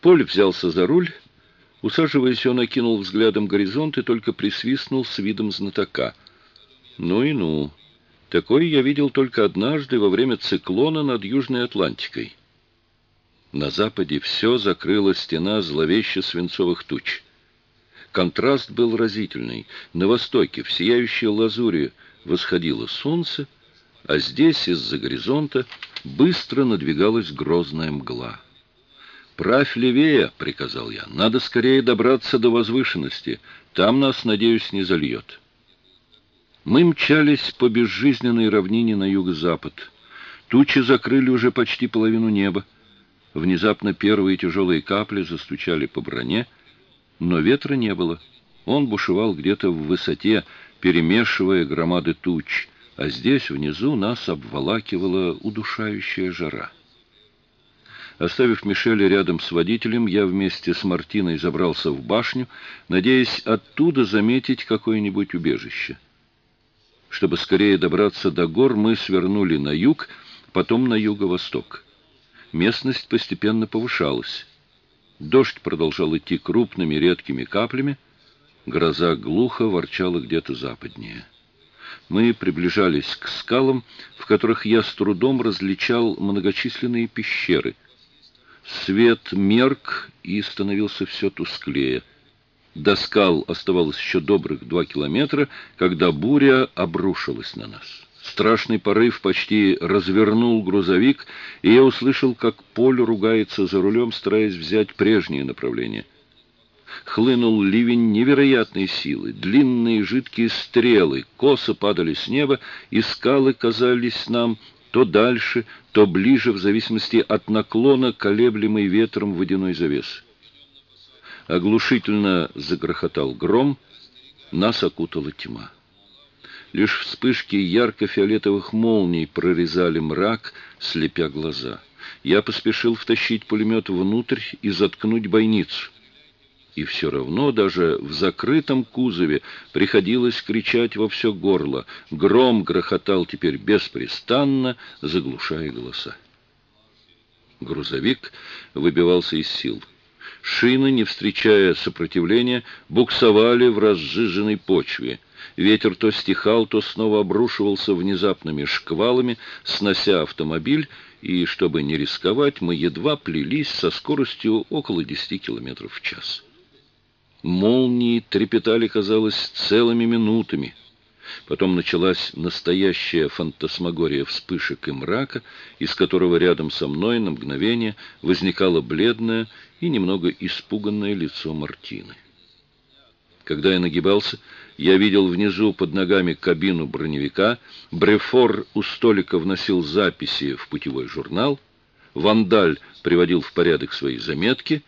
Поль взялся за руль. Усаживаясь, он окинул взглядом горизонт и только присвистнул с видом знатока. «Ну и ну! Такое я видел только однажды во время циклона над Южной Атлантикой». На западе все закрыла стена зловеще свинцовых туч. Контраст был разительный. На востоке, в сияющей лазуре, восходило солнце, а здесь, из-за горизонта, быстро надвигалась грозная мгла. «Правь левее», — приказал я, — «надо скорее добраться до возвышенности. Там нас, надеюсь, не зальет». Мы мчались по безжизненной равнине на юго-запад. Тучи закрыли уже почти половину неба. Внезапно первые тяжелые капли застучали по броне, но ветра не было. Он бушевал где-то в высоте, перемешивая громады туч, а здесь, внизу, нас обволакивала удушающая жара. Оставив Мишеля рядом с водителем, я вместе с Мартиной забрался в башню, надеясь оттуда заметить какое-нибудь убежище. Чтобы скорее добраться до гор, мы свернули на юг, потом на юго-восток. Местность постепенно повышалась. Дождь продолжал идти крупными редкими каплями, гроза глухо ворчала где-то западнее. Мы приближались к скалам, в которых я с трудом различал многочисленные пещеры. Свет мерк и становился все тусклее. До скал оставалось еще добрых два километра, когда буря обрушилась на нас. Страшный порыв почти развернул грузовик, и я услышал, как Поль ругается за рулем, стараясь взять прежнее направление. Хлынул ливень невероятной силы, длинные жидкие стрелы косо падали с неба, и скалы казались нам то дальше, то ближе, в зависимости от наклона, колеблемой ветром водяной завесы. Оглушительно загрохотал гром, нас окутала тьма. Лишь вспышки ярко-фиолетовых молний прорезали мрак, слепя глаза. Я поспешил втащить пулемет внутрь и заткнуть бойницу. И все равно даже в закрытом кузове приходилось кричать во все горло. Гром грохотал теперь беспрестанно, заглушая голоса. Грузовик выбивался из сил. Шины, не встречая сопротивления, буксовали в разжиженной почве. Ветер то стихал, то снова обрушивался внезапными шквалами, снося автомобиль, и, чтобы не рисковать, мы едва плелись со скоростью около 10 км в час. Молнии трепетали, казалось, целыми минутами. Потом началась настоящая фантасмагория вспышек и мрака, из которого рядом со мной на мгновение возникало бледное и немного испуганное лицо Мартины. Когда я нагибался, я видел внизу под ногами кабину броневика, Брефор у столика вносил записи в путевой журнал, Вандаль приводил в порядок свои заметки,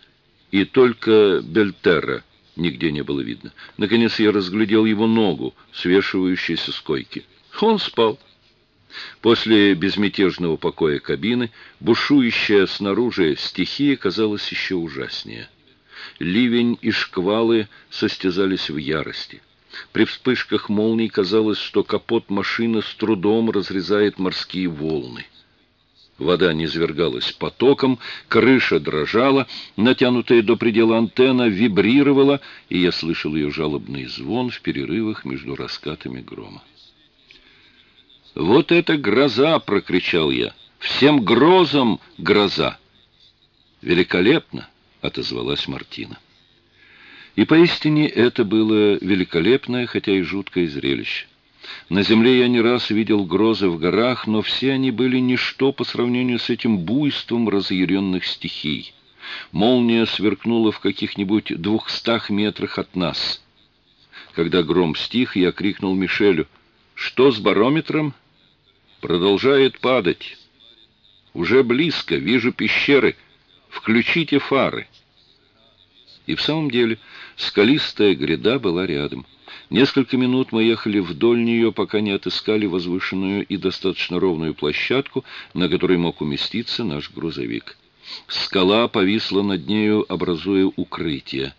и только Бельтерра нигде не было видно. Наконец я разглядел его ногу, свешивающуюся с койки. Он спал. После безмятежного покоя кабины бушующая снаружи стихия казалась еще ужаснее. Ливень и шквалы состязались в ярости. При вспышках молний казалось, что капот машины с трудом разрезает морские волны. Вода низвергалась потоком, крыша дрожала, натянутая до предела антенна вибрировала, и я слышал ее жалобный звон в перерывах между раскатами грома. «Вот это гроза!» — прокричал я. «Всем грозам гроза!» «Великолепно!» — отозвалась Мартина. И поистине это было великолепное, хотя и жуткое зрелище. На земле я не раз видел грозы в горах, но все они были ничто по сравнению с этим буйством разъяренных стихий. Молния сверкнула в каких-нибудь двухстах метрах от нас. Когда гром стих, я крикнул Мишелю, «Что с барометром?» «Продолжает падать. Уже близко, вижу пещеры. Включите фары». И в самом деле скалистая гряда была рядом. Несколько минут мы ехали вдоль нее, пока не отыскали возвышенную и достаточно ровную площадку, на которой мог уместиться наш грузовик. Скала повисла над нею, образуя укрытие.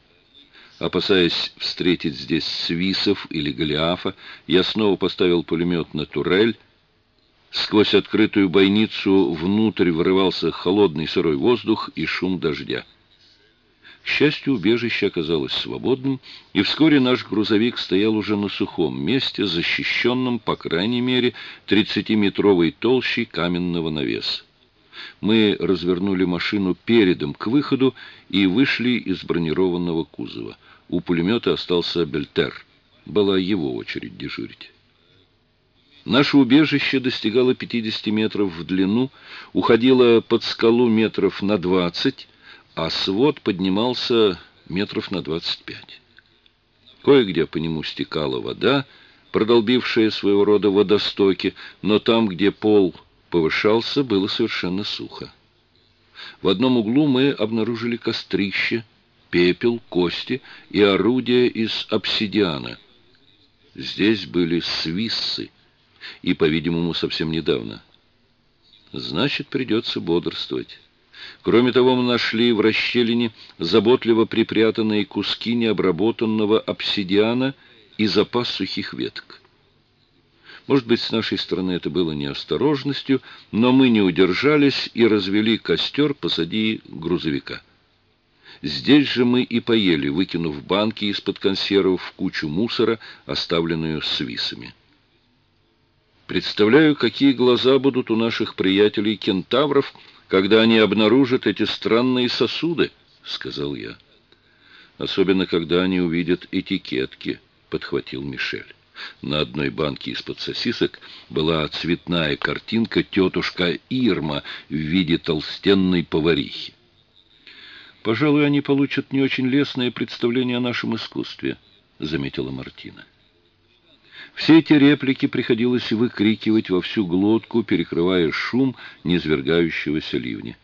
Опасаясь встретить здесь свисов или голиафа, я снова поставил пулемет на турель. Сквозь открытую бойницу внутрь врывался холодный сырой воздух и шум дождя. К счастью, убежище оказалось свободным, и вскоре наш грузовик стоял уже на сухом месте, защищенном, по крайней мере, 30-метровой толщей каменного навеса. Мы развернули машину передом к выходу и вышли из бронированного кузова. У пулемета остался Бельтер. Была его очередь дежурить. Наше убежище достигало 50 метров в длину, уходило под скалу метров на 20, а свод поднимался метров на 25. Кое-где по нему стекала вода, продолбившая своего рода водостоки, но там, где пол повышался, было совершенно сухо. В одном углу мы обнаружили кострище, пепел, кости и орудия из обсидиана. Здесь были свиссы, и, по-видимому, совсем недавно. Значит, придется бодрствовать. Кроме того, мы нашли в расщелине заботливо припрятанные куски необработанного обсидиана и запас сухих веток. Может быть, с нашей стороны это было неосторожностью, но мы не удержались и развели костер позади грузовика. Здесь же мы и поели, выкинув банки из-под консервов в кучу мусора, оставленную свисами. Представляю, какие глаза будут у наших приятелей-кентавров, когда они обнаружат эти странные сосуды, — сказал я. Особенно, когда они увидят этикетки, — подхватил Мишель. На одной банке из-под сосисок была цветная картинка тетушка Ирма в виде толстенной поварихи. «Пожалуй, они получат не очень лестное представление о нашем искусстве», — заметила Мартина. Все эти реплики приходилось выкрикивать во всю глотку, перекрывая шум низвергающегося ливня.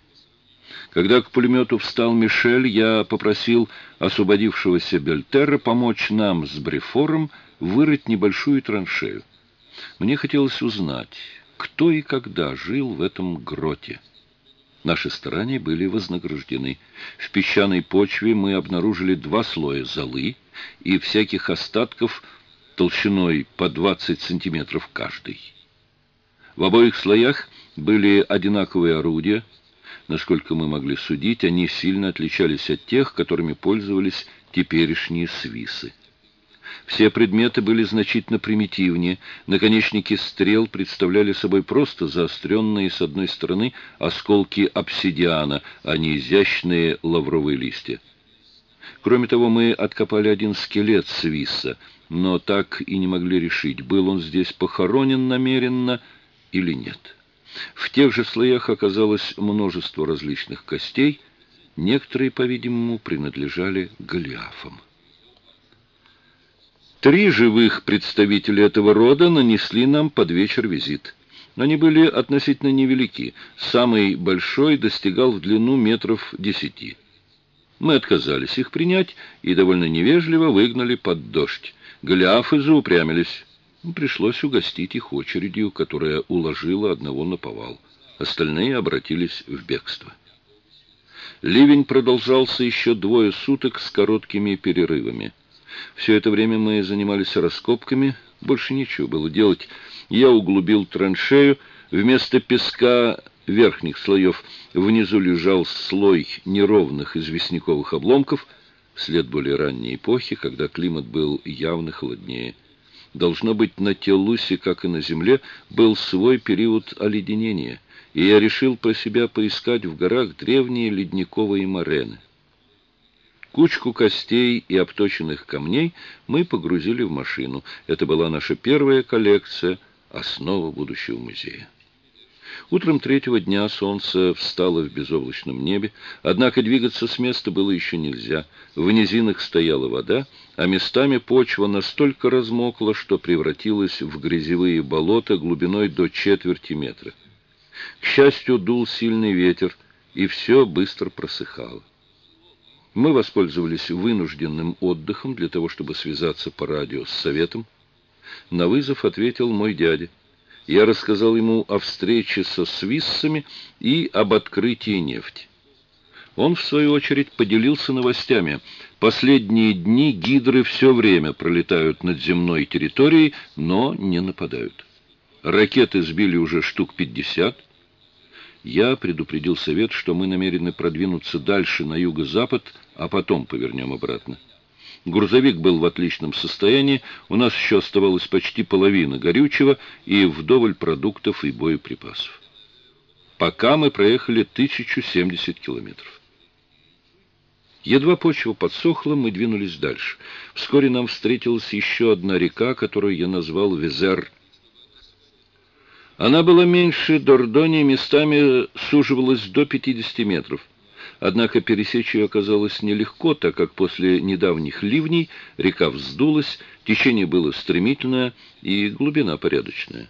Когда к пулемету встал Мишель, я попросил освободившегося Бельтерра помочь нам с Брефором вырыть небольшую траншею. Мне хотелось узнать, кто и когда жил в этом гроте. Наши старания были вознаграждены. В песчаной почве мы обнаружили два слоя золы и всяких остатков толщиной по 20 сантиметров каждый. В обоих слоях были одинаковые орудия. Насколько мы могли судить, они сильно отличались от тех, которыми пользовались теперешние свисы. Все предметы были значительно примитивнее. Наконечники стрел представляли собой просто заостренные с одной стороны осколки обсидиана, а не изящные лавровые листья. Кроме того, мы откопали один скелет свиса, но так и не могли решить, был он здесь похоронен намеренно или нет. В тех же слоях оказалось множество различных костей, некоторые, по-видимому, принадлежали Голиафам. Три живых представителя этого рода нанесли нам под вечер визит. Они были относительно невелики. Самый большой достигал в длину метров десяти. Мы отказались их принять и довольно невежливо выгнали под дождь. Голиафы заупрямились. Пришлось угостить их очередью, которая уложила одного на повал. Остальные обратились в бегство. Ливень продолжался еще двое суток с короткими перерывами. Все это время мы занимались раскопками, больше нечего было делать. Я углубил траншею, вместо песка верхних слоев внизу лежал слой неровных известняковых обломков, след более ранней эпохи, когда климат был явно холоднее. Должно быть, на Телусе, как и на Земле, был свой период оледенения, и я решил про себя поискать в горах древние ледниковые морены. Кучку костей и обточенных камней мы погрузили в машину. Это была наша первая коллекция, основа будущего музея. Утром третьего дня солнце встало в безоблачном небе, однако двигаться с места было еще нельзя. В низинах стояла вода, а местами почва настолько размокла, что превратилась в грязевые болота глубиной до четверти метра. К счастью, дул сильный ветер, и все быстро просыхало. Мы воспользовались вынужденным отдыхом для того, чтобы связаться по радио с советом. На вызов ответил мой дядя. Я рассказал ему о встрече со свиссами и об открытии нефти. Он, в свою очередь, поделился новостями. Последние дни гидры все время пролетают над земной территорией, но не нападают. Ракеты сбили уже штук пятьдесят. Я предупредил совет, что мы намерены продвинуться дальше на юго-запад, а потом повернем обратно. Грузовик был в отличном состоянии, у нас еще оставалась почти половина горючего и вдоволь продуктов и боеприпасов. Пока мы проехали 1070 километров. Едва почва подсохла, мы двинулись дальше. Вскоре нам встретилась еще одна река, которую я назвал Везер. Она была меньше Дордони, местами суживалась до 50 метров. Однако пересечь ее оказалось нелегко, так как после недавних ливней река вздулась, течение было стремительное и глубина порядочная.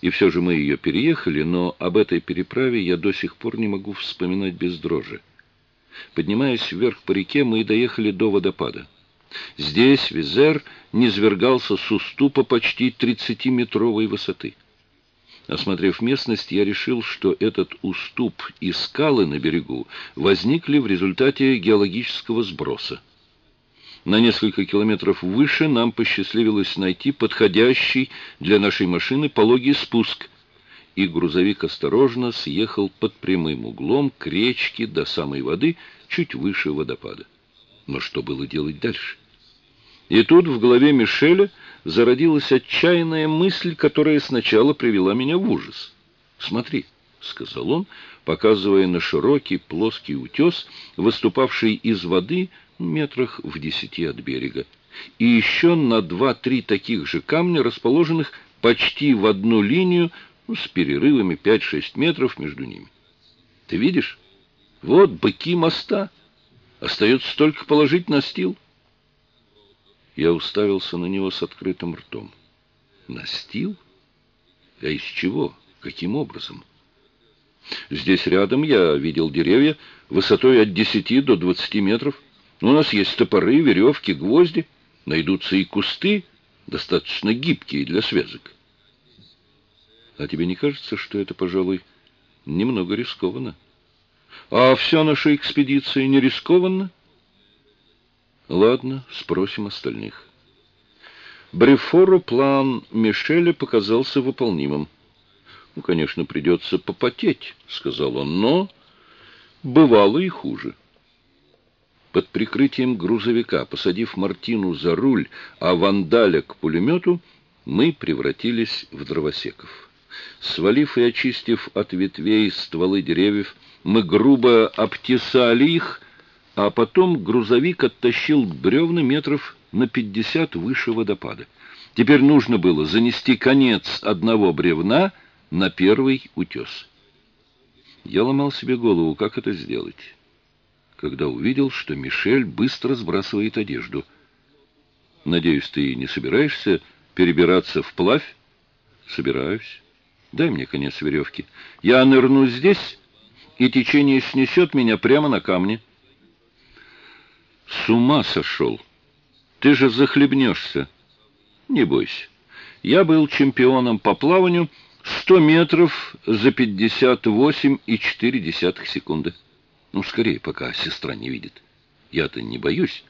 И все же мы ее переехали, но об этой переправе я до сих пор не могу вспоминать без дрожи. Поднимаясь вверх по реке, мы доехали до водопада. Здесь Визер низвергался с уступа почти 30-метровой высоты. Осмотрев местность, я решил, что этот уступ и скалы на берегу возникли в результате геологического сброса. На несколько километров выше нам посчастливилось найти подходящий для нашей машины пологий спуск, и грузовик осторожно съехал под прямым углом к речке до самой воды, чуть выше водопада. Но что было делать дальше? И тут в голове Мишеля зародилась отчаянная мысль, которая сначала привела меня в ужас. «Смотри», — сказал он, показывая на широкий плоский утес, выступавший из воды метрах в десяти от берега, и еще на два-три таких же камня, расположенных почти в одну линию, ну, с перерывами пять-шесть метров между ними. Ты видишь? Вот быки моста. Остается только положить настил. Я уставился на него с открытым ртом. Настил? А из чего? Каким образом? Здесь рядом я видел деревья высотой от 10 до 20 метров. У нас есть топоры, веревки, гвозди. Найдутся и кусты, достаточно гибкие для связок. А тебе не кажется, что это, пожалуй, немного рискованно? А вся наша экспедиция не рискованна? Ладно, спросим остальных. Брефору план Мишеля показался выполнимым. «Ну, конечно, придется попотеть», — сказал он, — «но бывало и хуже». Под прикрытием грузовика, посадив Мартину за руль, а Вандаля к пулемету, мы превратились в дровосеков. Свалив и очистив от ветвей стволы деревьев, мы грубо обтесали их, а потом грузовик оттащил бревна метров на пятьдесят выше водопада. Теперь нужно было занести конец одного бревна на первый утес. Я ломал себе голову, как это сделать, когда увидел, что Мишель быстро сбрасывает одежду. «Надеюсь, ты не собираешься перебираться вплавь?» «Собираюсь. Дай мне конец веревки. Я нырну здесь, и течение снесет меня прямо на камни». С ума сошел. Ты же захлебнешься. Не бойся. Я был чемпионом по плаванию 100 метров за 58,4 секунды. Ну, скорее, пока сестра не видит. Я-то не боюсь,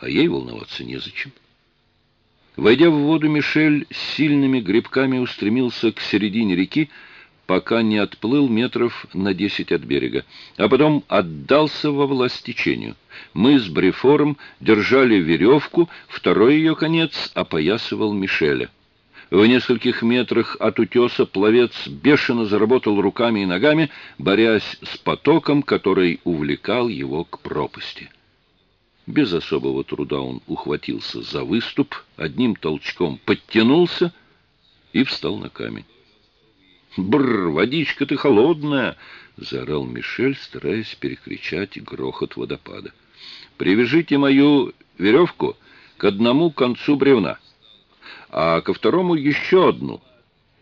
а ей волноваться незачем. Войдя в воду, Мишель сильными грибками устремился к середине реки, пока не отплыл метров на десять от берега, а потом отдался во власть течению. Мы с Брефором держали веревку, второй ее конец опоясывал Мишеля. В нескольких метрах от утеса пловец бешено заработал руками и ногами, борясь с потоком, который увлекал его к пропасти. Без особого труда он ухватился за выступ, одним толчком подтянулся и встал на камень. «Бррр, водичка ты холодная!» — заорал Мишель, стараясь перекричать грохот водопада. «Привяжите мою веревку к одному концу бревна, а ко второму еще одну,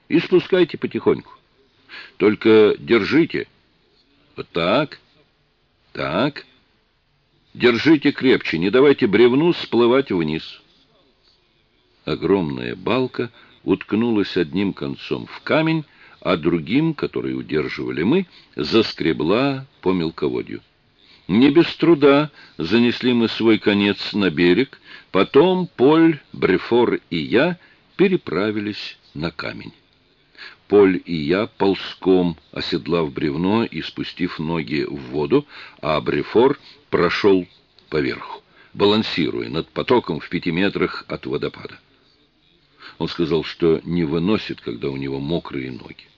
и спускайте потихоньку. Только держите. Вот так, так. Держите крепче, не давайте бревну всплывать вниз». Огромная балка уткнулась одним концом в камень, а другим, который удерживали мы, заскребла по мелководью. Не без труда занесли мы свой конец на берег, потом Поль, Брефор и я переправились на камень. Поль и я ползком, оседлав бревно и спустив ноги в воду, а Брефор прошел поверху, балансируя над потоком в пяти метрах от водопада. Он сказал, что не выносит, когда у него мокрые ноги.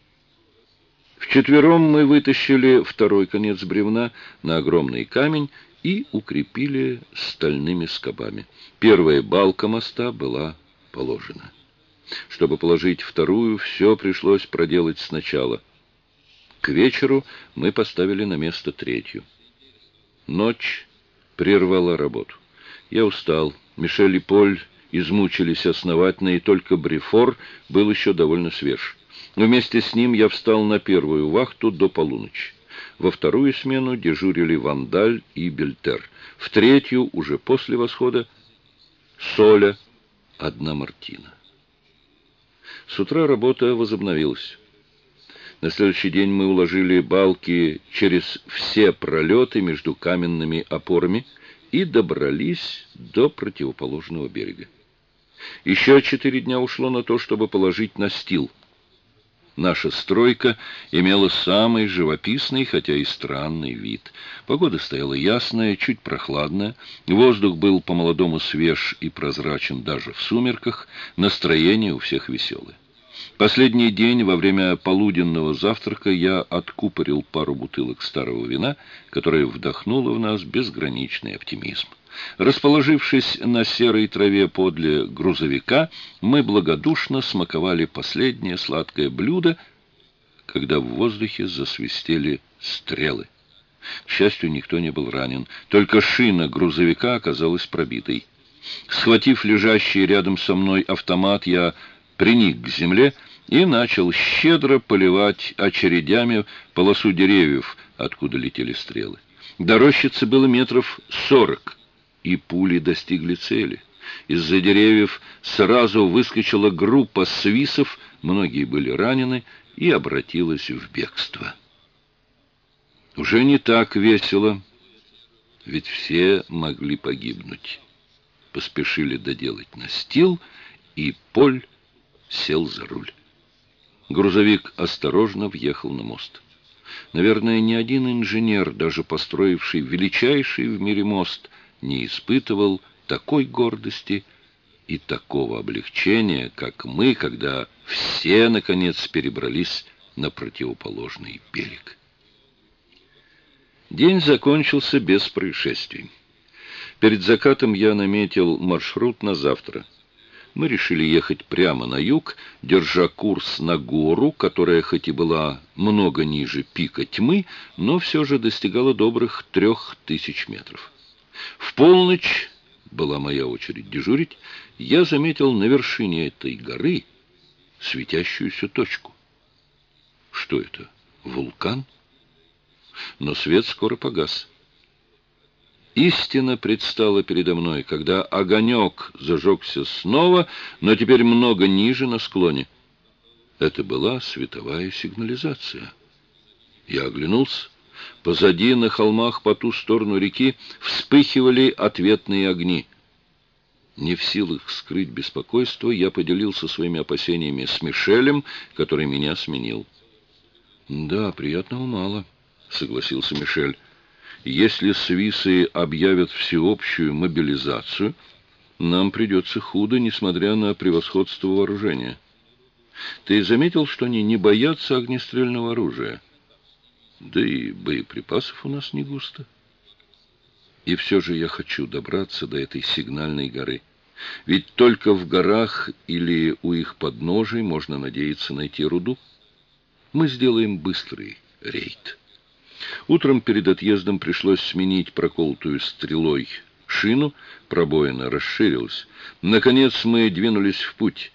Вчетвером мы вытащили второй конец бревна на огромный камень и укрепили стальными скобами. Первая балка моста была положена. Чтобы положить вторую, все пришлось проделать сначала. К вечеру мы поставили на место третью. Ночь прервала работу. Я устал. Мишель и Поль измучились основательно, и только Брифор был еще довольно свеж. Вместе с ним я встал на первую вахту до полуночи. Во вторую смену дежурили Вандаль и Бельтер. В третью, уже после восхода, Соля, одна Мартина. С утра работа возобновилась. На следующий день мы уложили балки через все пролеты между каменными опорами и добрались до противоположного берега. Еще четыре дня ушло на то, чтобы положить настил. Наша стройка имела самый живописный, хотя и странный вид. Погода стояла ясная, чуть прохладная, воздух был по-молодому свеж и прозрачен даже в сумерках, настроение у всех веселое. Последний день во время полуденного завтрака я откупорил пару бутылок старого вина, которое вдохнуло в нас безграничный оптимизм. Расположившись на серой траве подле грузовика, мы благодушно смаковали последнее сладкое блюдо, когда в воздухе засвистели стрелы. К счастью, никто не был ранен, только шина грузовика оказалась пробитой. Схватив лежащий рядом со мной автомат, я приник к земле и начал щедро поливать очередями полосу деревьев, откуда летели стрелы. До рощицы было метров сорок и пули достигли цели. Из-за деревьев сразу выскочила группа свисов, многие были ранены, и обратилась в бегство. Уже не так весело, ведь все могли погибнуть. Поспешили доделать настил, и Поль сел за руль. Грузовик осторожно въехал на мост. Наверное, ни один инженер, даже построивший величайший в мире мост, не испытывал такой гордости и такого облегчения, как мы, когда все, наконец, перебрались на противоположный берег. День закончился без происшествий. Перед закатом я наметил маршрут на завтра. Мы решили ехать прямо на юг, держа курс на гору, которая хоть и была много ниже пика тьмы, но все же достигала добрых трех тысяч метров. В полночь, была моя очередь дежурить, я заметил на вершине этой горы светящуюся точку. Что это? Вулкан? Но свет скоро погас. Истина предстала передо мной, когда огонек зажегся снова, но теперь много ниже на склоне. Это была световая сигнализация. Я оглянулся. Позади, на холмах по ту сторону реки, вспыхивали ответные огни. Не в силах скрыть беспокойство, я поделился своими опасениями с Мишелем, который меня сменил. «Да, приятного мало», — согласился Мишель. «Если свисы объявят всеобщую мобилизацию, нам придется худо, несмотря на превосходство вооружения. Ты заметил, что они не боятся огнестрельного оружия?» Да и боеприпасов у нас не густо. И все же я хочу добраться до этой сигнальной горы. Ведь только в горах или у их подножий можно надеяться найти руду. Мы сделаем быстрый рейд. Утром перед отъездом пришлось сменить проколотую стрелой шину, пробоина расширилась. Наконец мы двинулись в путь.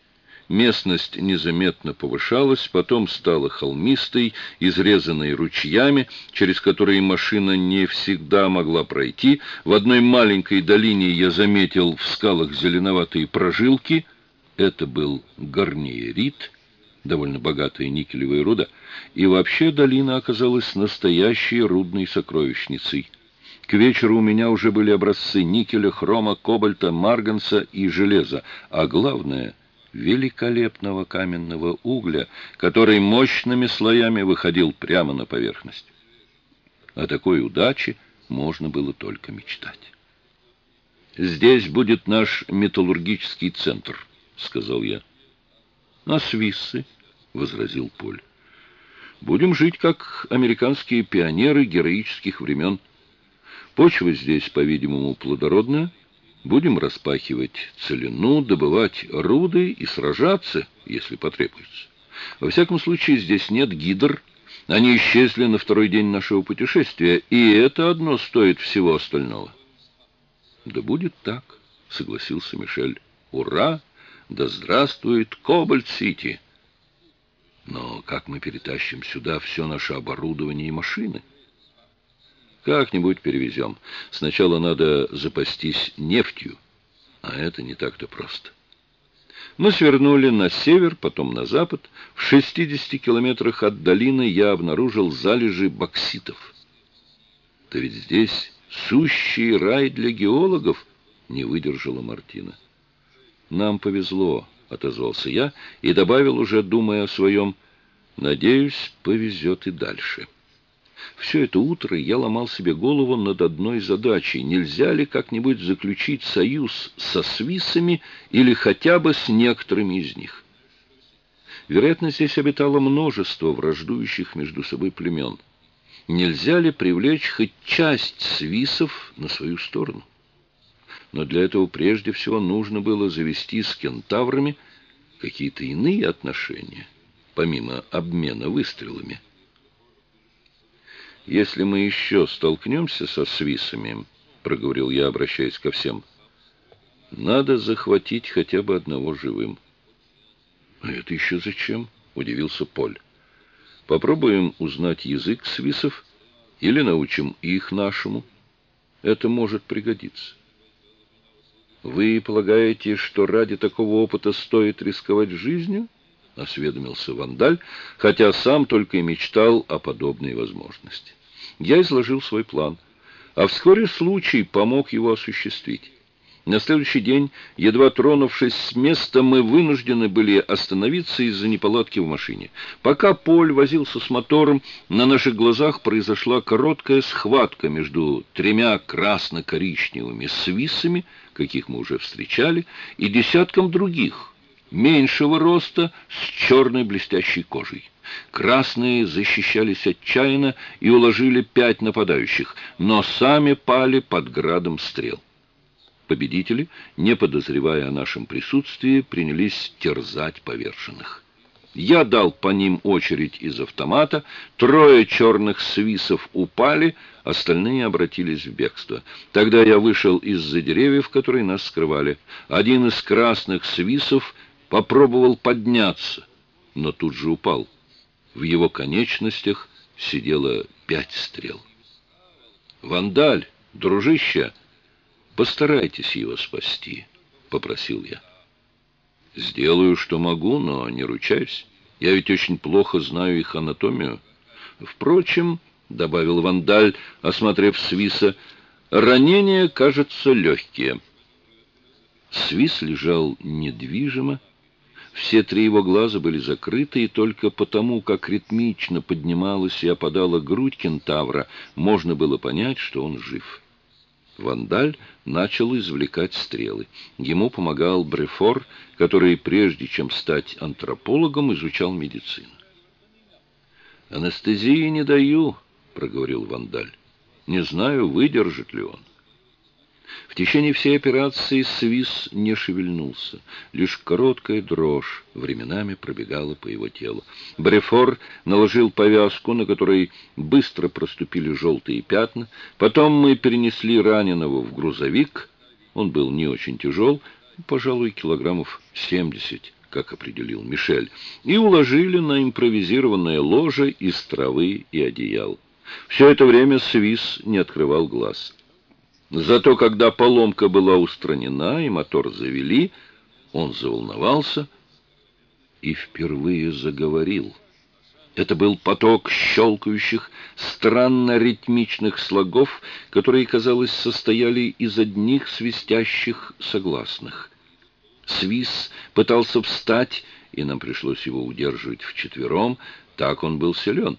Местность незаметно повышалась, потом стала холмистой, изрезанной ручьями, через которые машина не всегда могла пройти. В одной маленькой долине я заметил в скалах зеленоватые прожилки. Это был горниерит, довольно богатая никелевая руда, и вообще долина оказалась настоящей рудной сокровищницей. К вечеру у меня уже были образцы никеля, хрома, кобальта, марганца и железа, а главное — великолепного каменного угля, который мощными слоями выходил прямо на поверхность. О такой удаче можно было только мечтать. «Здесь будет наш металлургический центр», — сказал я. «А свиссы?» — возразил Поль. «Будем жить, как американские пионеры героических времен. Почва здесь, по-видимому, плодородная». Будем распахивать целину, добывать руды и сражаться, если потребуется. Во всяком случае, здесь нет гидр. Они исчезли на второй день нашего путешествия, и это одно стоит всего остального. Да будет так, согласился Мишель. Ура! Да здравствует Кобальт-Сити! Но как мы перетащим сюда все наше оборудование и машины? Как-нибудь перевезем. Сначала надо запастись нефтью, а это не так-то просто. Мы свернули на север, потом на запад. В 60 километрах от долины я обнаружил залежи бокситов. Да ведь здесь сущий рай для геологов, не выдержала Мартина. Нам повезло, отозвался я и добавил уже, думая о своем, надеюсь, повезет и дальше. Все это утро я ломал себе голову над одной задачей. Нельзя ли как-нибудь заключить союз со свисами или хотя бы с некоторыми из них? Вероятно, здесь обитало множество враждующих между собой племен. Нельзя ли привлечь хоть часть свисов на свою сторону? Но для этого прежде всего нужно было завести с кентаврами какие-то иные отношения, помимо обмена выстрелами. «Если мы еще столкнемся со свисами, — проговорил я, обращаясь ко всем, — надо захватить хотя бы одного живым». «А это еще зачем?» — удивился Поль. «Попробуем узнать язык свисов или научим их нашему. Это может пригодиться». «Вы полагаете, что ради такого опыта стоит рисковать жизнью?» — осведомился Вандаль, хотя сам только и мечтал о подобной возможности. Я изложил свой план, а вскоре случай помог его осуществить. На следующий день, едва тронувшись с места, мы вынуждены были остановиться из-за неполадки в машине. Пока Поль возился с мотором, на наших глазах произошла короткая схватка между тремя красно-коричневыми свисами, каких мы уже встречали, и десятком других, меньшего роста, с черной блестящей кожей. Красные защищались отчаянно и уложили пять нападающих, но сами пали под градом стрел. Победители, не подозревая о нашем присутствии, принялись терзать поверженных. Я дал по ним очередь из автомата, трое черных свисов упали, остальные обратились в бегство. Тогда я вышел из-за деревьев, которые нас скрывали. Один из красных свисов попробовал подняться, но тут же упал. В его конечностях сидело пять стрел. «Вандаль, дружище, постарайтесь его спасти», — попросил я. «Сделаю, что могу, но не ручаюсь. Я ведь очень плохо знаю их анатомию. Впрочем, — добавил Вандаль, осмотрев Свиса, — ранения, кажется, легкие». Свис лежал недвижимо, все три его глаза были закрыты, и только потому, как ритмично поднималась и опадала грудь кентавра, можно было понять, что он жив. Вандаль начал извлекать стрелы. Ему помогал Брефор, который, прежде чем стать антропологом, изучал медицину. «Анестезии не даю», — проговорил Вандаль. «Не знаю, выдержит ли он». В течение всей операции Свис не шевельнулся. Лишь короткая дрожь временами пробегала по его телу. Брефор наложил повязку, на которой быстро проступили желтые пятна. Потом мы перенесли раненого в грузовик. Он был не очень тяжел, пожалуй, килограммов семьдесят, как определил Мишель, и уложили на импровизированное ложе из травы и одеял. Все это время Свис не открывал глаз. Зато когда поломка была устранена и мотор завели, он заволновался и впервые заговорил. Это был поток щелкающих, странно ритмичных слогов, которые, казалось, состояли из одних свистящих согласных. Свис пытался встать, и нам пришлось его удерживать вчетвером, так он был силен.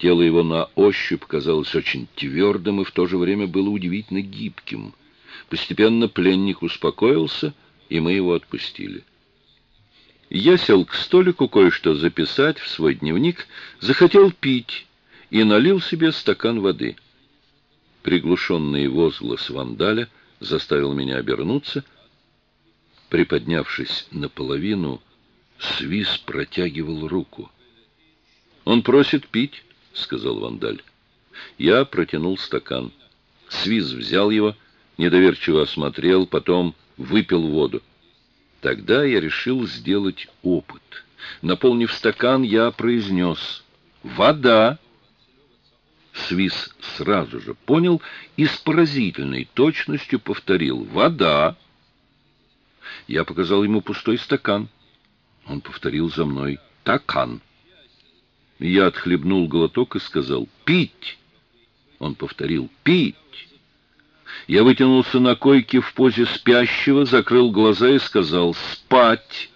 Тело его на ощупь казалось очень твердым и в то же время было удивительно гибким. Постепенно пленник успокоился, и мы его отпустили. Я сел к столику кое-что записать в свой дневник, захотел пить и налил себе стакан воды. Приглушенный возглас вандаля заставил меня обернуться. Приподнявшись наполовину, Свис протягивал руку. «Он просит пить», — сказал Вандаль. Я протянул стакан. Свиз взял его, недоверчиво осмотрел, потом выпил воду. Тогда я решил сделать опыт. Наполнив стакан, я произнес «Вода!». Свис сразу же понял и с поразительной точностью повторил «Вода!». Я показал ему пустой стакан. Он повторил за мной «Такан». Я отхлебнул глоток и сказал «Пить!». Он повторил «Пить!». Я вытянулся на койке в позе спящего, закрыл глаза и сказал «Спать!».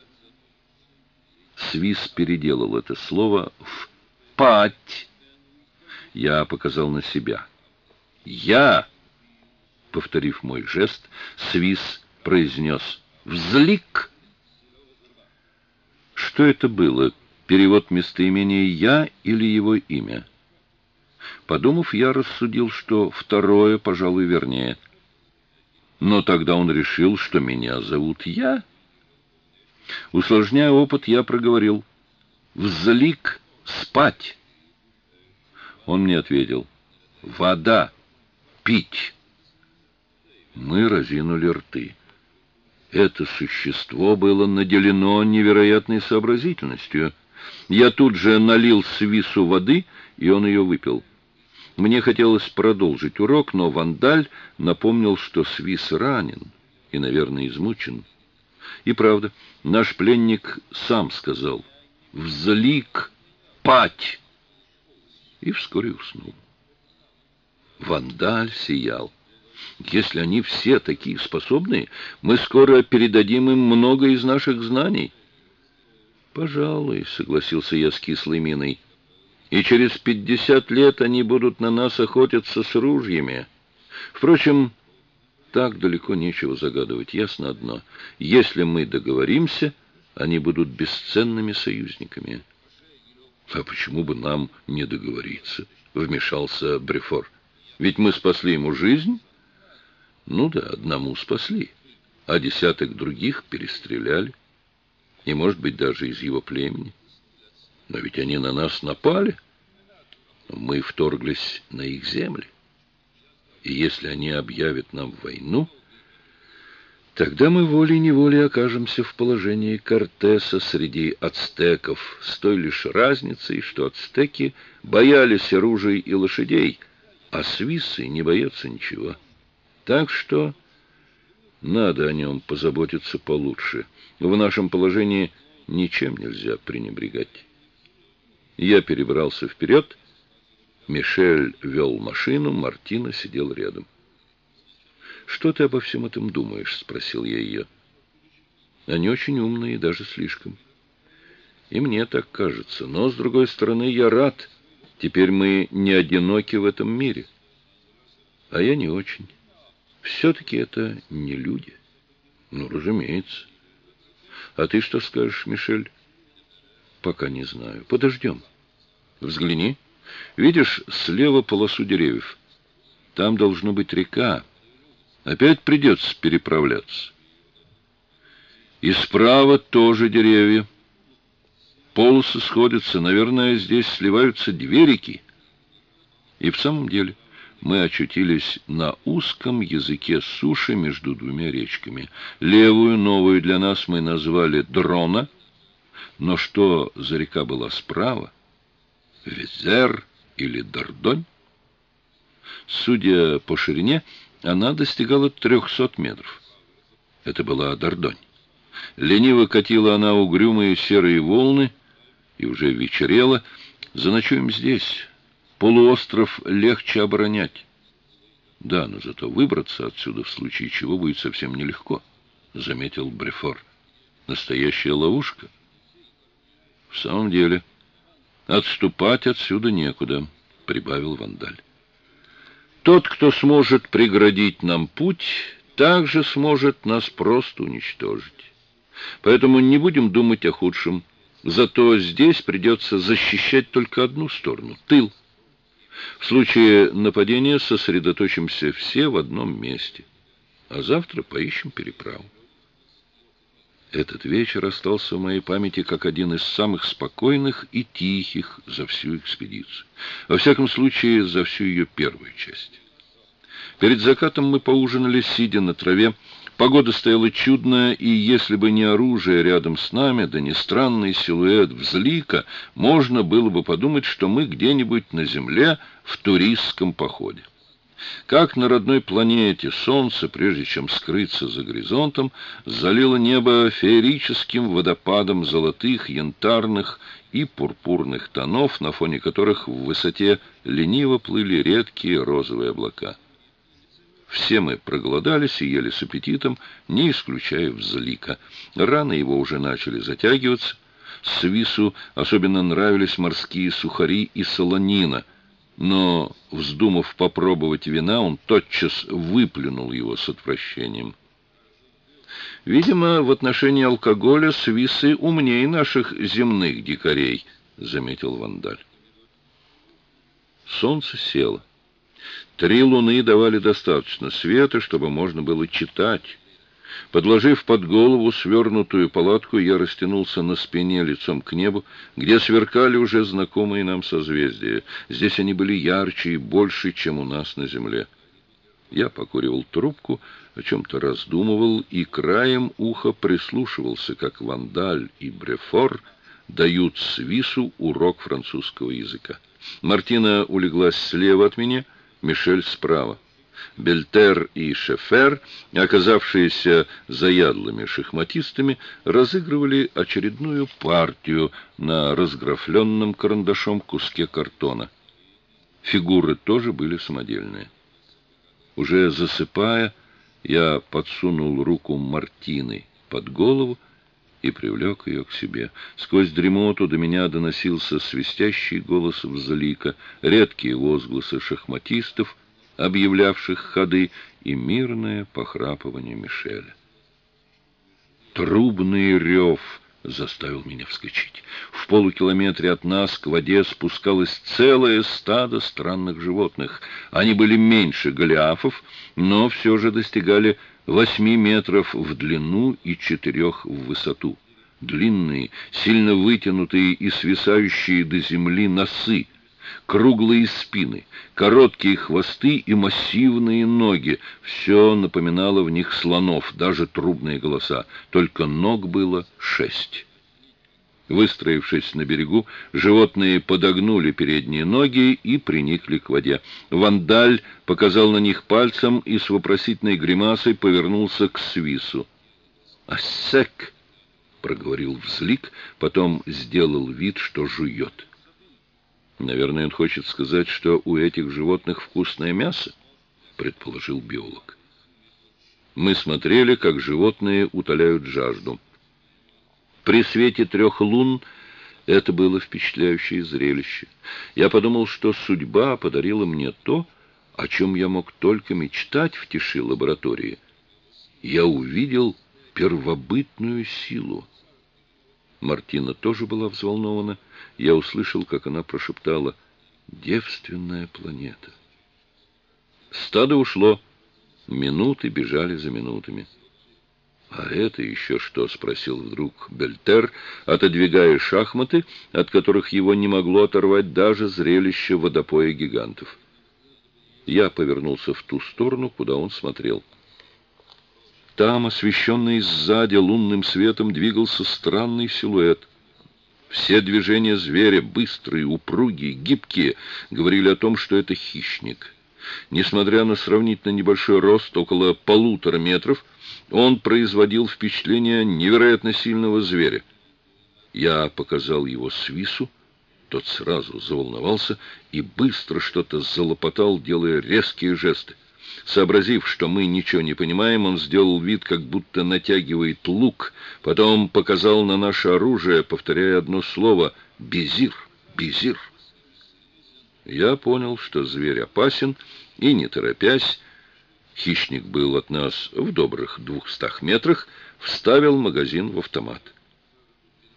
Свис переделал это слово в «пать». Я показал на себя. «Я!» Повторив мой жест, Свис произнес «Взлик!». Что это было? Перевод местоимения «я» или его имя. Подумав, я рассудил, что второе, пожалуй, вернее. Но тогда он решил, что меня зовут я. Усложняя опыт, я проговорил «Взлик спать». Он мне ответил «Вода пить». Мы разинули рты. Это существо было наделено невероятной сообразительностью — я тут же налил свису воды, и он ее выпил. Мне хотелось продолжить урок, но Вандаль напомнил, что свис ранен и, наверное, измучен. И правда, наш пленник сам сказал «Взлик пать!» и вскоре уснул. Вандаль сиял. Если они все такие способные, мы скоро передадим им много из наших знаний. «Пожалуй», — согласился я с кислой миной. «И через пятьдесят лет они будут на нас охотиться с ружьями. Впрочем, так далеко нечего загадывать. Ясно одно. Если мы договоримся, они будут бесценными союзниками». «А почему бы нам не договориться?» — вмешался Брефор. «Ведь мы спасли ему жизнь». «Ну да, одному спасли, а десяток других перестреляли» и, может быть, даже из его племени. Но ведь они на нас напали. Мы вторглись на их земли. И если они объявят нам войну, тогда мы волей-неволей окажемся в положении Кортеса среди ацтеков, с той лишь разницей, что ацтеки боялись оружия и лошадей, а свиссы не боятся ничего. Так что надо о нем позаботиться получше. В нашем положении ничем нельзя пренебрегать. Я перебрался вперед. Мишель вел машину, Мартина сидел рядом. «Что ты обо всем этом думаешь?» — спросил я ее. «Они очень умные, даже слишком. И мне так кажется. Но, с другой стороны, я рад. Теперь мы не одиноки в этом мире. А я не очень». Все-таки это не люди. Ну, разумеется. А ты что скажешь, Мишель? Пока не знаю. Подождем. Взгляни. Видишь слева полосу деревьев? Там должна быть река. Опять придется переправляться. И справа тоже деревья. Полосы сходятся. Наверное, здесь сливаются две реки. И в самом деле мы очутились на узком языке суши между двумя речками. Левую, новую для нас мы назвали Дрона, но что за река была справа? Везер или Дордонь? Судя по ширине, она достигала трехсот метров. Это была Дордонь. Лениво катила она угрюмые серые волны, и уже вечерело. Заночуем здесь, Полуостров легче оборонять. Да, но зато выбраться отсюда в случае чего будет совсем нелегко. — заметил Брефор. «Настоящая ловушка?» «В самом деле, отступать отсюда некуда», — прибавил Вандаль. «Тот, кто сможет преградить нам путь, также сможет нас просто уничтожить. Поэтому не будем думать о худшем. Зато здесь придется защищать только одну сторону — тыл. В случае нападения сосредоточимся все в одном месте, а завтра поищем переправу. Этот вечер остался в моей памяти как один из самых спокойных и тихих за всю экспедицию. Во всяком случае, за всю ее первую часть. Перед закатом мы поужинали, сидя на траве. Погода стояла чудная, и если бы не оружие рядом с нами, да не странный силуэт взлика, можно было бы подумать, что мы где-нибудь на земле в туристском походе. Как на родной планете солнце, прежде чем скрыться за горизонтом, залило небо феерическим водопадом золотых, янтарных и пурпурных тонов, на фоне которых в высоте лениво плыли редкие розовые облака. Все мы проголодались и ели с аппетитом, не исключая взлика. Раны его уже начали затягиваться. Свису особенно нравились морские сухари и солонина — но, вздумав попробовать вина, он тотчас выплюнул его с отвращением. «Видимо, в отношении алкоголя свисы умнее наших земных дикарей», — заметил Вандаль. Солнце село. Три луны давали достаточно света, чтобы можно было читать. Подложив под голову свернутую палатку, я растянулся на спине лицом к небу, где сверкали уже знакомые нам созвездия. Здесь они были ярче и больше, чем у нас на земле. Я покуривал трубку, о чем-то раздумывал и краем уха прислушивался, как Вандаль и Брефор дают Свису урок французского языка. Мартина улеглась слева от меня, Мишель справа. Бельтер и Шефер, оказавшиеся заядлыми шахматистами, разыгрывали очередную партию на разграфленном карандашом куске картона. Фигуры тоже были самодельные. Уже засыпая, я подсунул руку Мартины под голову и привлек ее к себе. Сквозь дремоту до меня доносился свистящий голос Взлика, редкие возгласы шахматистов — объявлявших ходы, и мирное похрапывание Мишеля. Трубный рев заставил меня вскочить. В полукилометре от нас к воде спускалось целое стадо странных животных. Они были меньше голиафов, но все же достигали восьми метров в длину и четырех в высоту. Длинные, сильно вытянутые и свисающие до земли носы — круглые спины, короткие хвосты и массивные ноги. Все напоминало в них слонов, даже трубные голоса, только ног было шесть. Выстроившись на берегу, животные подогнули передние ноги и приникли к воде. Вандаль показал на них пальцем и с вопросительной гримасой повернулся к Свису. «Ассек!» — проговорил взлик, потом сделал вид, что жует. Наверное, он хочет сказать, что у этих животных вкусное мясо, предположил биолог. Мы смотрели, как животные утоляют жажду. При свете трех лун это было впечатляющее зрелище. Я подумал, что судьба подарила мне то, о чем я мог только мечтать в тиши лаборатории. Я увидел первобытную силу. Мартина тоже была взволнована. Я услышал, как она прошептала «Девственная планета». Стадо ушло. Минуты бежали за минутами. «А это еще что?» — спросил вдруг Бельтер, отодвигая шахматы, от которых его не могло оторвать даже зрелище водопоя гигантов. Я повернулся в ту сторону, куда он смотрел. Там, освещенный сзади лунным светом, двигался странный силуэт. Все движения зверя, быстрые, упругие, гибкие, говорили о том, что это хищник. Несмотря на сравнительно небольшой рост, около полутора метров, он производил впечатление невероятно сильного зверя. Я показал его свису, тот сразу заволновался и быстро что-то залопотал, делая резкие жесты. Сообразив, что мы ничего не понимаем, он сделал вид, как будто натягивает лук, потом показал на наше оружие, повторяя одно слово «Безир! Безир!». Я понял, что зверь опасен, и, не торопясь, хищник был от нас в добрых двухстах метрах, вставил магазин в автомат.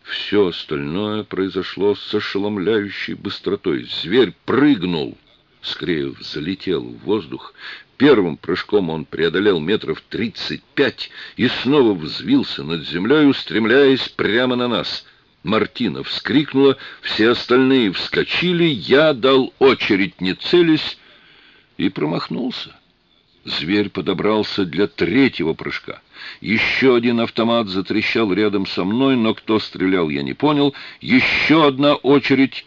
Все остальное произошло с ошеломляющей быстротой. Зверь прыгнул, скорее залетел в воздух. Первым прыжком он преодолел метров тридцать пять и снова взвился над землей, устремляясь прямо на нас. Мартина вскрикнула, все остальные вскочили, я дал очередь, не целясь, и промахнулся. Зверь подобрался для третьего прыжка. Еще один автомат затрещал рядом со мной, но кто стрелял, я не понял. Еще одна очередь,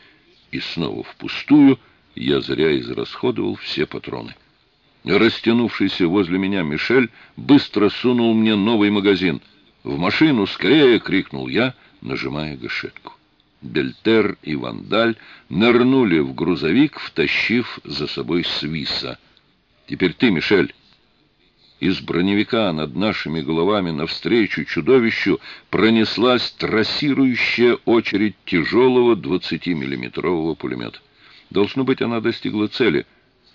и снова впустую я зря израсходовал все патроны. Растянувшийся возле меня Мишель быстро сунул мне новый магазин. «В машину скорее!» — крикнул я, нажимая гашетку. Бельтер и Вандаль нырнули в грузовик, втащив за собой Свиса — Теперь ты, Мишель. Из броневика над нашими головами навстречу чудовищу пронеслась трассирующая очередь тяжелого 20-миллиметрового пулемета. Должно быть, она достигла цели,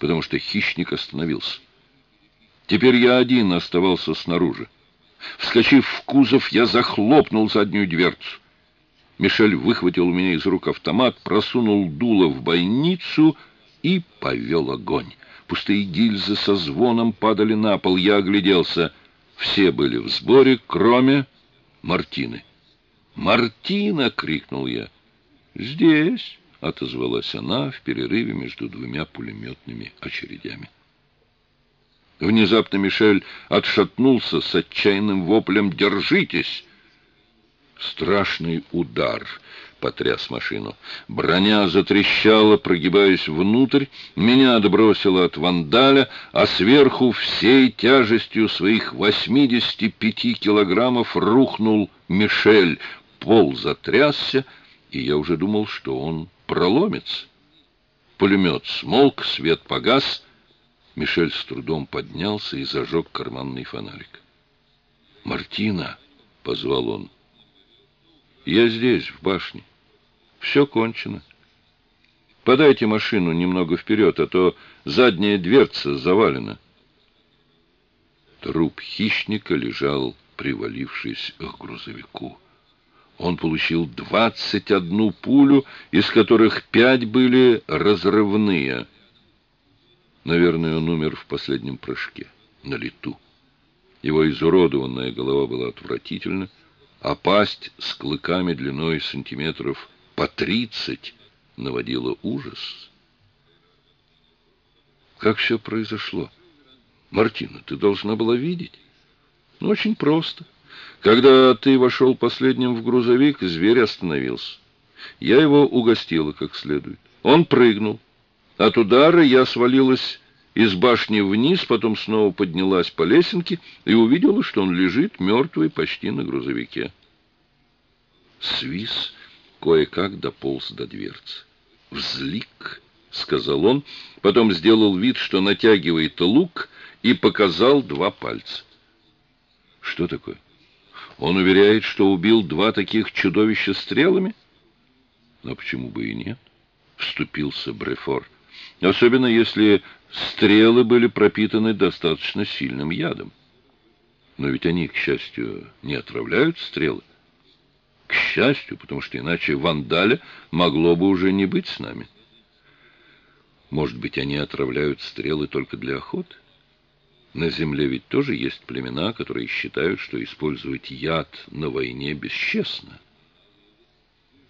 потому что хищник остановился. Теперь я один оставался снаружи. Вскочив в кузов, я захлопнул заднюю дверцу. Мишель выхватил у меня из рук автомат, просунул дуло в бойницу и повел огонь. Пустые гильзы со звоном падали на пол. Я огляделся. Все были в сборе, кроме Мартины. «Мартина!» — крикнул я. «Здесь!» — отозвалась она в перерыве между двумя пулеметными очередями. Внезапно Мишель отшатнулся с отчаянным воплем «Держитесь!» Страшный удар потряс машину. Броня затрещала, прогибаясь внутрь, меня отбросило от вандаля, а сверху всей тяжестью своих 85 килограммов рухнул Мишель. Пол затрясся, и я уже думал, что он проломится. Пулемет смолк, свет погас. Мишель с трудом поднялся и зажег карманный фонарик. «Мартина!» — позвал он. Я здесь, в башне. Все кончено. Подайте машину немного вперед, а то задняя дверца завалена. Труп хищника лежал, привалившись к грузовику. Он получил двадцать одну пулю, из которых пять были разрывные. Наверное, он умер в последнем прыжке, на лету. Его изуродованная голова была отвратительна, а пасть с клыками длиной сантиметров по тридцать наводила ужас. Как все произошло? Мартина, ты должна была видеть. Ну, очень просто. Когда ты вошел последним в грузовик, зверь остановился. Я его угостила как следует. Он прыгнул. От удара я свалилась из башни вниз, потом снова поднялась по лесенке и увидела, что он лежит мертвый почти на грузовике. Свис кое-как дополз до дверцы. «Взлик», — сказал он, потом сделал вид, что натягивает лук, и показал два пальца. «Что такое? Он уверяет, что убил два таких чудовища стрелами?» «Но почему бы и нет?» — вступился Брефор. «Особенно если Стрелы были пропитаны достаточно сильным ядом. Но ведь они, к счастью, не отравляют стрелы. К счастью, потому что иначе вандаля могло бы уже не быть с нами. Может быть, они отравляют стрелы только для охоты? На земле ведь тоже есть племена, которые считают, что использовать яд на войне бесчестно.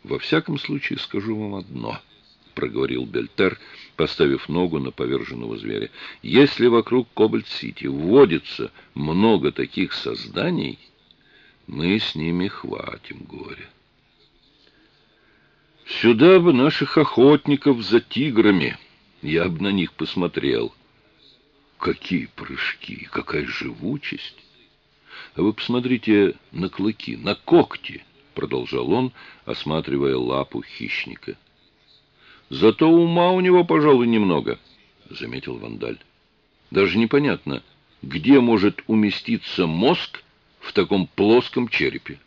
Во всяком случае, скажу вам одно —— проговорил Бельтер, поставив ногу на поверженного зверя. «Если вокруг Кобальт-Сити вводится много таких созданий, мы с ними хватим горе. Сюда бы наших охотников за тиграми, я бы на них посмотрел. Какие прыжки, какая живучесть! А вы посмотрите на клыки, на когти!» — продолжал он, осматривая лапу хищника — Зато ума у него, пожалуй, немного, — заметил Вандаль. Даже непонятно, где может уместиться мозг в таком плоском черепе.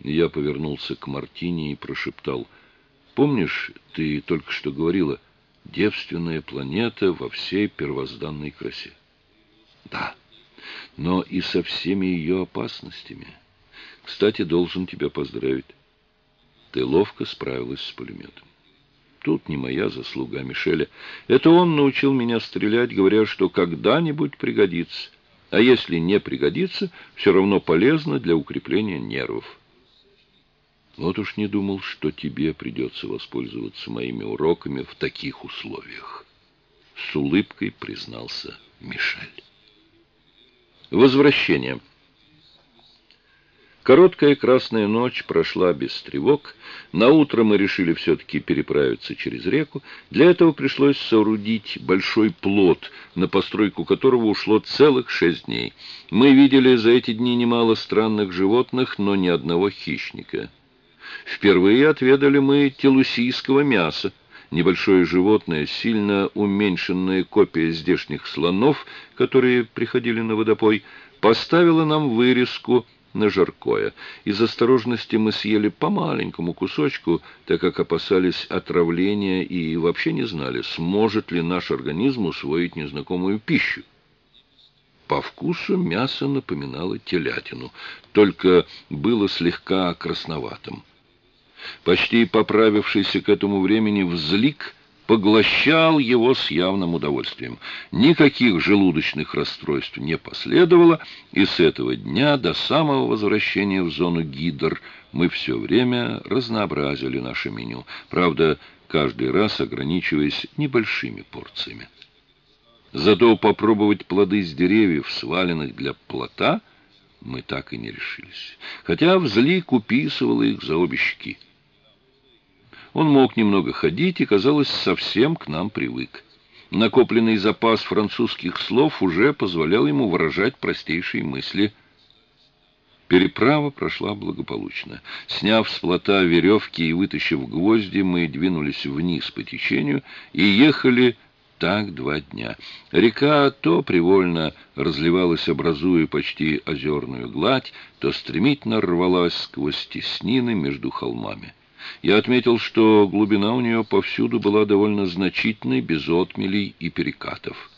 Я повернулся к Мартине и прошептал, «Помнишь, ты только что говорила, девственная планета во всей первозданной красе?» «Да, но и со всеми ее опасностями. Кстати, должен тебя поздравить. Ты ловко справилась с пулеметом. Тут не моя заслуга, а Мишеля. Это он научил меня стрелять, говоря, что когда-нибудь пригодится. А если не пригодится, все равно полезно для укрепления нервов. Вот уж не думал, что тебе придется воспользоваться моими уроками в таких условиях. С улыбкой признался Мишель. Возвращение. Короткая красная ночь прошла без тревог. На утро мы решили все-таки переправиться через реку. Для этого пришлось соорудить большой плот, на постройку которого ушло целых шесть дней. Мы видели за эти дни немало странных животных, но ни одного хищника. Впервые отведали мы телусийского мяса. Небольшое животное, сильно уменьшенная копия здешних слонов, которые приходили на водопой, поставила нам вырезку на жаркое. Из осторожности мы съели по маленькому кусочку, так как опасались отравления и вообще не знали, сможет ли наш организм усвоить незнакомую пищу. По вкусу мясо напоминало телятину, только было слегка красноватым. Почти поправившийся к этому времени взлик поглощал его с явным удовольствием. Никаких желудочных расстройств не последовало, и с этого дня до самого возвращения в зону Гидр мы все время разнообразили наше меню, правда, каждый раз ограничиваясь небольшими порциями. Зато попробовать плоды с деревьев, сваленных для плота, мы так и не решились, хотя взлик уписывал их за обе щеки. Он мог немного ходить и, казалось, совсем к нам привык. Накопленный запас французских слов уже позволял ему выражать простейшие мысли. Переправа прошла благополучно. Сняв с плота веревки и вытащив гвозди, мы двинулись вниз по течению и ехали так два дня. Река то привольно разливалась, образуя почти озерную гладь, то стремительно рвалась сквозь теснины между холмами. Я отметил, что глубина у нее повсюду была довольно значительной, без отмелей и перекатов.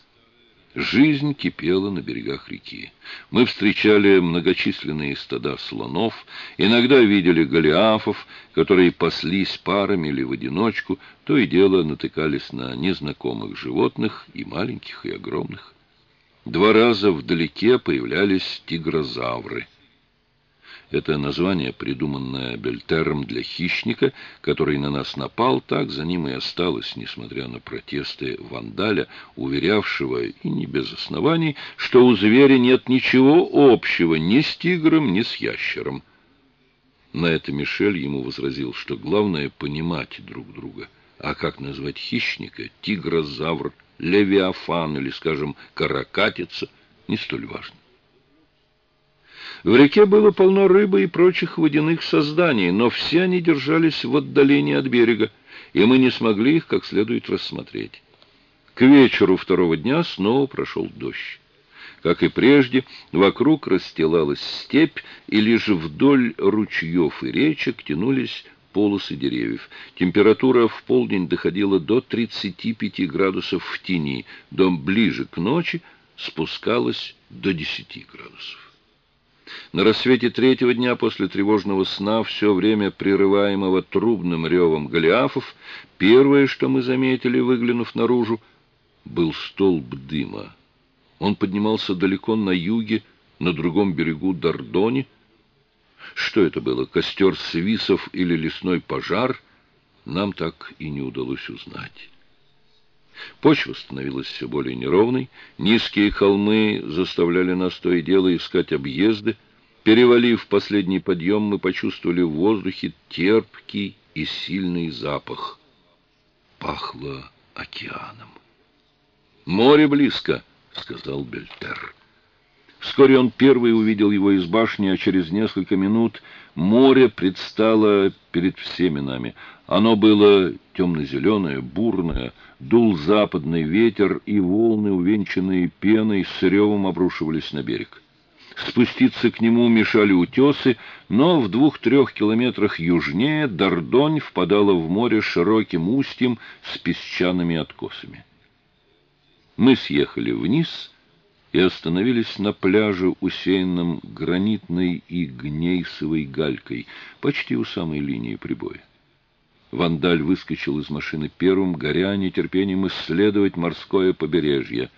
Жизнь кипела на берегах реки. Мы встречали многочисленные стада слонов, иногда видели голиафов, которые паслись парами или в одиночку, то и дело натыкались на незнакомых животных, и маленьких, и огромных. Два раза вдалеке появлялись тигрозавры — это название, придуманное Бельтером для хищника, который на нас напал, так за ним и осталось, несмотря на протесты Вандаля, уверявшего, и не без оснований, что у зверя нет ничего общего ни с тигром, ни с ящером. На это Мишель ему возразил, что главное — понимать друг друга. А как назвать хищника, тигрозавр, левиафан или, скажем, каракатица, не столь важно. В реке было полно рыбы и прочих водяных созданий, но все они держались в отдалении от берега, и мы не смогли их как следует рассмотреть. К вечеру второго дня снова прошел дождь. Как и прежде, вокруг расстилалась степь, и лишь вдоль ручьев и речек тянулись полосы деревьев. Температура в полдень доходила до 35 градусов в тени, до ближе к ночи спускалась до 10 градусов. На рассвете третьего дня после тревожного сна, все время прерываемого трубным ревом голиафов, первое, что мы заметили, выглянув наружу, был столб дыма. Он поднимался далеко на юге, на другом берегу Дордони. Что это было, костер свисов или лесной пожар, нам так и не удалось узнать. Почва становилась все более неровной, низкие холмы заставляли нас то и дело искать объезды. Перевалив последний подъем, мы почувствовали в воздухе терпкий и сильный запах. Пахло океаном. «Море близко», — сказал Бельтер. Вскоре он первый увидел его из башни, а через несколько минут море предстало перед всеми нами. Оно было темно-зеленое, бурное, дул западный ветер, и волны, увенчанные пеной, с ревом обрушивались на берег. Спуститься к нему мешали утесы, но в двух-трех километрах южнее Дордонь впадала в море широким устьем с песчаными откосами. Мы съехали вниз и остановились на пляже, усеянном гранитной и гнейсовой галькой, почти у самой линии прибоя. Вандаль выскочил из машины первым, горя нетерпением исследовать морское побережье.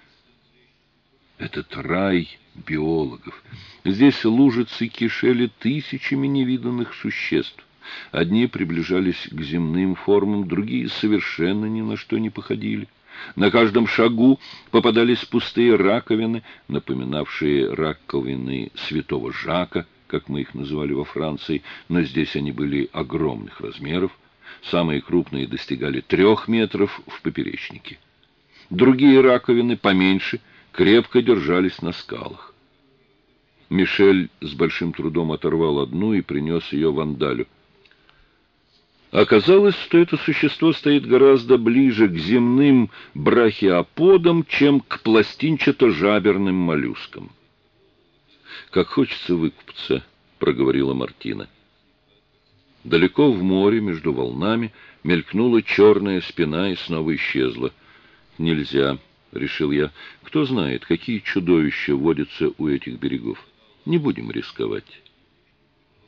Этот рай биологов. Здесь лужицы кишели тысячами невиданных существ. Одни приближались к земным формам, другие совершенно ни на что не походили. На каждом шагу попадались пустые раковины, напоминавшие раковины святого Жака, как мы их называли во Франции, но здесь они были огромных размеров. Самые крупные достигали трех метров в поперечнике. Другие раковины, поменьше, крепко держались на скалах. Мишель с большим трудом оторвал одну и принес ее вандалю. Оказалось, что это существо стоит гораздо ближе к земным брахиоподам, чем к пластинчато-жаберным моллюскам. «Как хочется выкупаться», — проговорила Мартина. Далеко в море, между волнами, мелькнула черная спина и снова исчезла. «Нельзя», — решил я. «Кто знает, какие чудовища водятся у этих берегов. Не будем рисковать».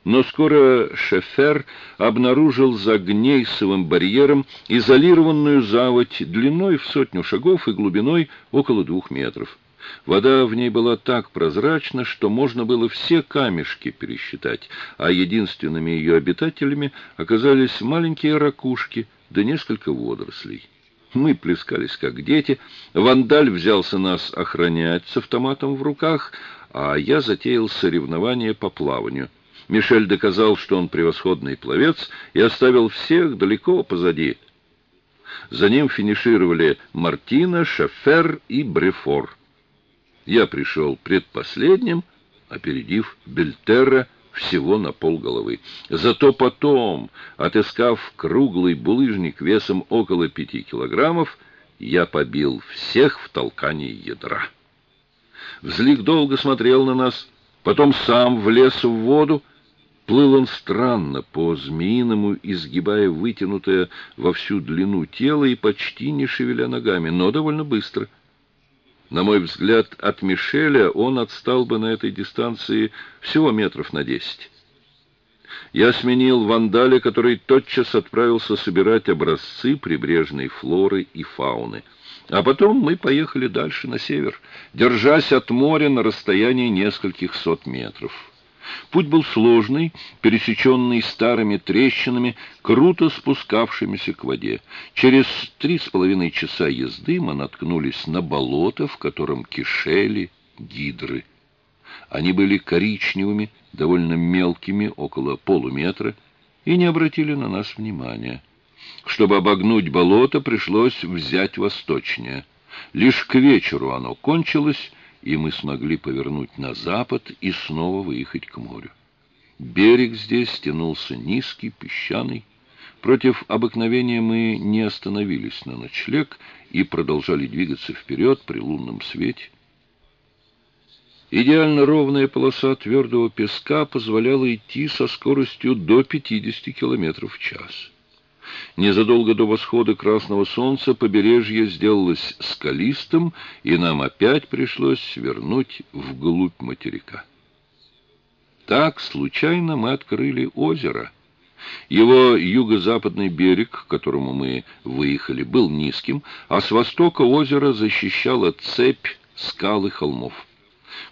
Но скоро Шефер обнаружил за гнейсовым барьером изолированную заводь длиной в сотню шагов и глубиной около двух метров. Вода в ней была так прозрачна, что можно было все камешки пересчитать, а единственными ее обитателями оказались маленькие ракушки да несколько водорослей. Мы плескались, как дети. Вандаль взялся нас охранять с автоматом в руках, а я затеял соревнование по плаванию — Мишель доказал, что он превосходный пловец, и оставил всех далеко позади. За ним финишировали Мартина, Шафер и Брефор. Я пришел предпоследним, опередив Бельтерра всего на полголовы. Зато потом, отыскав круглый булыжник весом около пяти килограммов, я побил всех в толкании ядра. Взлик долго смотрел на нас, потом сам влез в воду, Плыл он странно, по-змеиному, изгибая вытянутое во всю длину тело и почти не шевеля ногами, но довольно быстро. На мой взгляд, от Мишеля он отстал бы на этой дистанции всего метров на десять. Я сменил Вандаля, который тотчас отправился собирать образцы прибрежной флоры и фауны. А потом мы поехали дальше на север, держась от моря на расстоянии нескольких сот метров. Путь был сложный, пересеченный старыми трещинами, круто спускавшимися к воде. Через три с половиной часа езды мы наткнулись на болото, в котором кишели гидры. Они были коричневыми, довольно мелкими, около полуметра, и не обратили на нас внимания. Чтобы обогнуть болото, пришлось взять восточнее. Лишь к вечеру оно кончилось, и мы смогли повернуть на запад и снова выехать к морю. Берег здесь тянулся низкий, песчаный. Против обыкновения мы не остановились на ночлег и продолжали двигаться вперед при лунном свете. Идеально ровная полоса твердого песка позволяла идти со скоростью до 50 км в час. Незадолго до восхода красного солнца побережье сделалось скалистым, и нам опять пришлось свернуть вглубь материка. Так случайно мы открыли озеро. Его юго-западный берег, к которому мы выехали, был низким, а с востока озеро защищала цепь скал и холмов.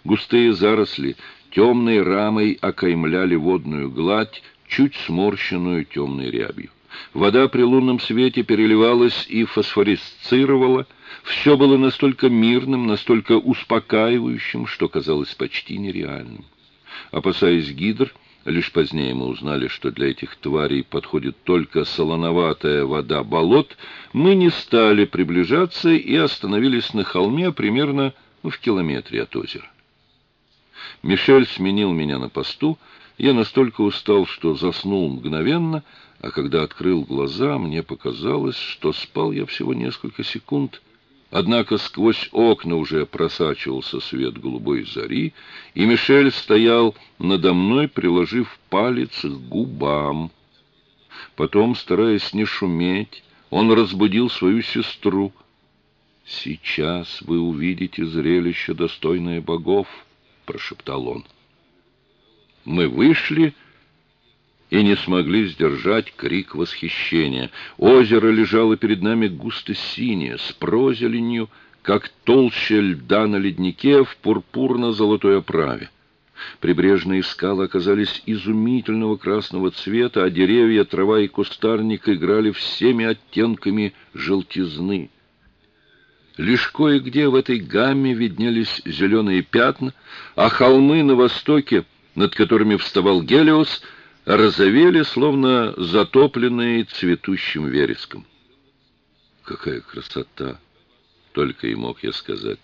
Густые заросли темной рамой окаймляли водную гладь, чуть сморщенную темной рябью. Вода при лунном свете переливалась и фосфорисцировала. Все было настолько мирным, настолько успокаивающим, что казалось почти нереальным. Опасаясь гидр, лишь позднее мы узнали, что для этих тварей подходит только солоноватая вода болот, мы не стали приближаться и остановились на холме примерно в километре от озера. Мишель сменил меня на посту. Я настолько устал, что заснул мгновенно, а когда открыл глаза, мне показалось, что спал я всего несколько секунд. Однако сквозь окна уже просачивался свет голубой зари, и Мишель стоял надо мной, приложив палец к губам. Потом, стараясь не шуметь, он разбудил свою сестру. «Сейчас вы увидите зрелище, достойное богов», — прошептал он. Мы вышли и не смогли сдержать крик восхищения. Озеро лежало перед нами густо синее, с прозеленью, как толще льда на леднике в пурпурно-золотой оправе. Прибрежные скалы оказались изумительного красного цвета, а деревья, трава и кустарник играли всеми оттенками желтизны. Лишь кое-где в этой гамме виднелись зеленые пятна, а холмы на востоке, над которыми вставал Гелиос, розовели, словно затопленные цветущим вереском. «Какая красота!» — только и мог я сказать.